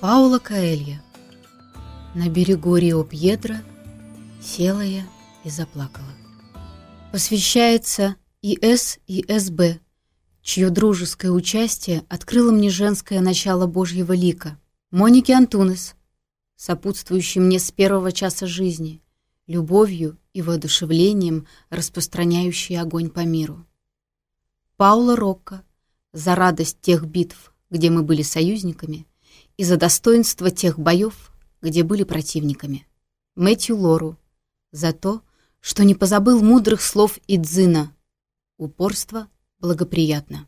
Паула Каэлья. На берегу Рио-Пьедро села я и заплакала. Посвящается ИС и СБ, чье дружеское участие открыло мне женское начало Божьего лика, Монике Антунес, сопутствующей мне с первого часа жизни, любовью и воодушевлением, распространяющей огонь по миру. Паула Рокко, за радость тех битв, где мы были союзниками, и И за достоинство тех боев, где были противниками. Мэтью Лору за то, что не позабыл мудрых слов Идзина. Упорство благоприятно.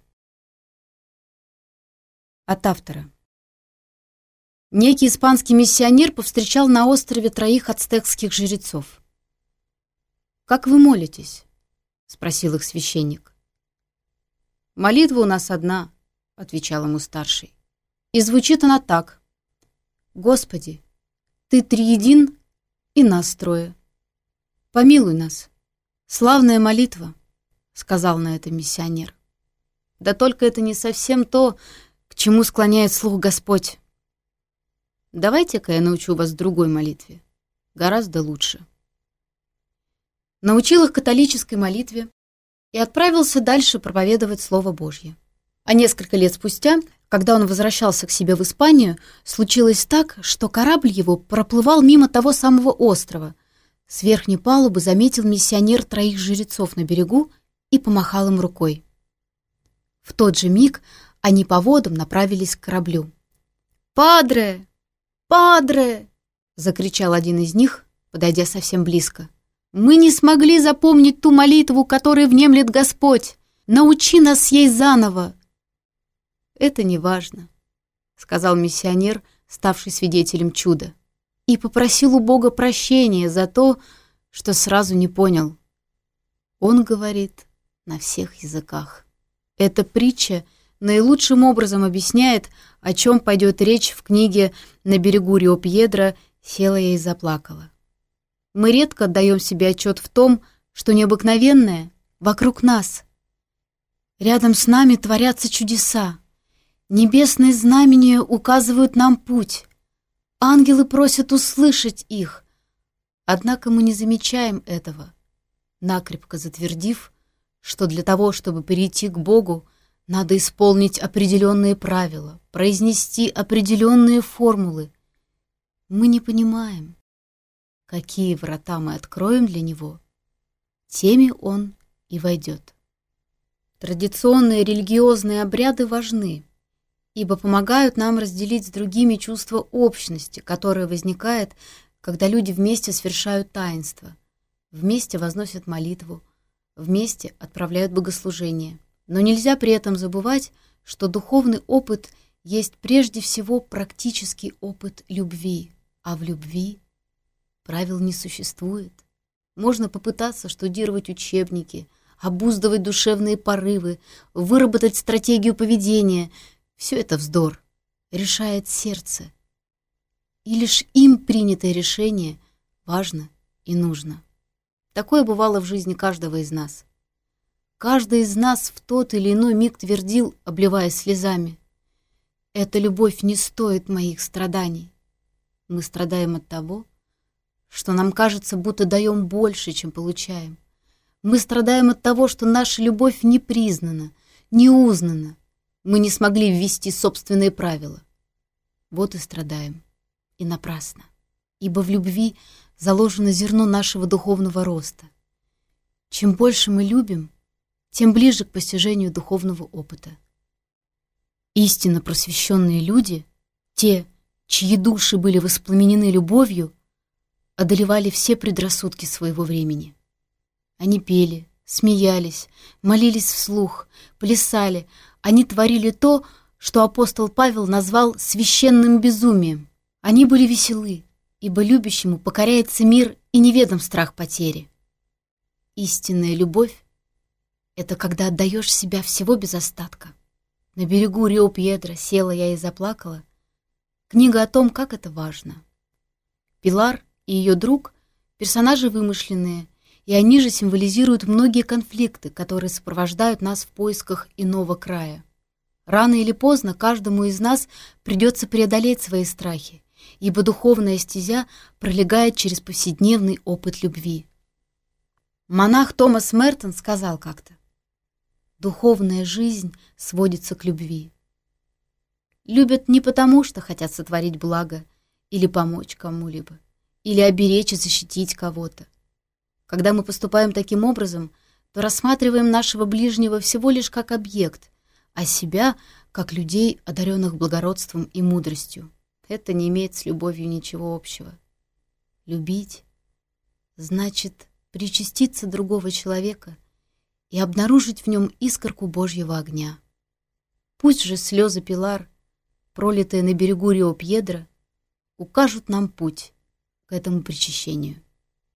От автора. Некий испанский миссионер повстречал на острове троих ацтекских жрецов. «Как вы молитесь?» — спросил их священник. «Молитва у нас одна», — отвечал ему старший. И звучит она так. «Господи, Ты триедин и нас трое. Помилуй нас. Славная молитва», — сказал на это миссионер. «Да только это не совсем то, к чему склоняет слух Господь. Давайте-ка я научу вас другой молитве. Гораздо лучше». Научил их католической молитве и отправился дальше проповедовать Слово Божье. А несколько лет спустя Когда он возвращался к себе в Испанию, случилось так, что корабль его проплывал мимо того самого острова. С верхней палубы заметил миссионер троих жрецов на берегу и помахал им рукой. В тот же миг они по водам направились к кораблю. «Падре! Падре!» — закричал один из них, подойдя совсем близко. «Мы не смогли запомнить ту молитву, которой внемлет Господь! Научи нас ей заново!» это не важно», — сказал миссионер, ставший свидетелем чуда, и попросил у Бога прощения за то, что сразу не понял. Он говорит на всех языках. Эта притча наилучшим образом объясняет, о чем пойдет речь в книге «На берегу Рио Пьедро» села я и заплакала. Мы редко отдаем себе отчет в том, что необыкновенное вокруг нас. Рядом с нами творятся чудеса. Небесные знамения указывают нам путь. Ангелы просят услышать их. Однако мы не замечаем этого, накрепко затвердив, что для того, чтобы перейти к Богу, надо исполнить определенные правила, произнести определенные формулы. Мы не понимаем, какие врата мы откроем для Него, теми Он и войдет. Традиционные религиозные обряды важны, ибо помогают нам разделить с другими чувство общности, которое возникает, когда люди вместе совершают таинство, вместе возносят молитву, вместе отправляют богослужение. Но нельзя при этом забывать, что духовный опыт есть прежде всего практический опыт любви, а в любви правил не существует. Можно попытаться штудировать учебники, обуздывать душевные порывы, выработать стратегию поведения — все это вздор. Решает сердце. И лишь им принятое решение важно и нужно. Такое бывало в жизни каждого из нас. Каждый из нас в тот или иной миг твердил, обливаясь слезами. «Эта любовь не стоит моих страданий». Мы страдаем от того, что нам кажется, будто даем больше, чем получаем. Мы страдаем от того, что наша любовь не признана, не узнана, мы не смогли ввести собственные правила. Вот и страдаем. И напрасно. Ибо в любви заложено зерно нашего духовного роста. Чем больше мы любим, тем ближе к постижению духовного опыта. Истинно просвещенные люди, те, чьи души были воспламенены любовью, одолевали все предрассудки своего времени. Они пели, смеялись, молились вслух, плясали, они творили то, что апостол Павел назвал священным безумием. Они были веселы, ибо любящему покоряется мир и неведом страх потери. Истинная любовь — это когда отдаешь себя всего без остатка. На берегу Рио-Пьедро села я и заплакала. Книга о том, как это важно. Пилар и ее друг — персонажи вымышленные, и они же символизируют многие конфликты, которые сопровождают нас в поисках иного края. Рано или поздно каждому из нас придется преодолеть свои страхи, ибо духовная стезя пролегает через повседневный опыт любви. Монах Томас Мертон сказал как-то, «Духовная жизнь сводится к любви». Любят не потому, что хотят сотворить благо или помочь кому-либо, или оберечь и защитить кого-то. Когда мы поступаем таким образом, то рассматриваем нашего ближнего всего лишь как объект, а себя — как людей, одаренных благородством и мудростью. Это не имеет с любовью ничего общего. Любить — значит причаститься другого человека и обнаружить в нем искорку Божьего огня. Пусть же слезы Пилар, пролитые на берегу Рио Пьедра, укажут нам путь к этому причащению.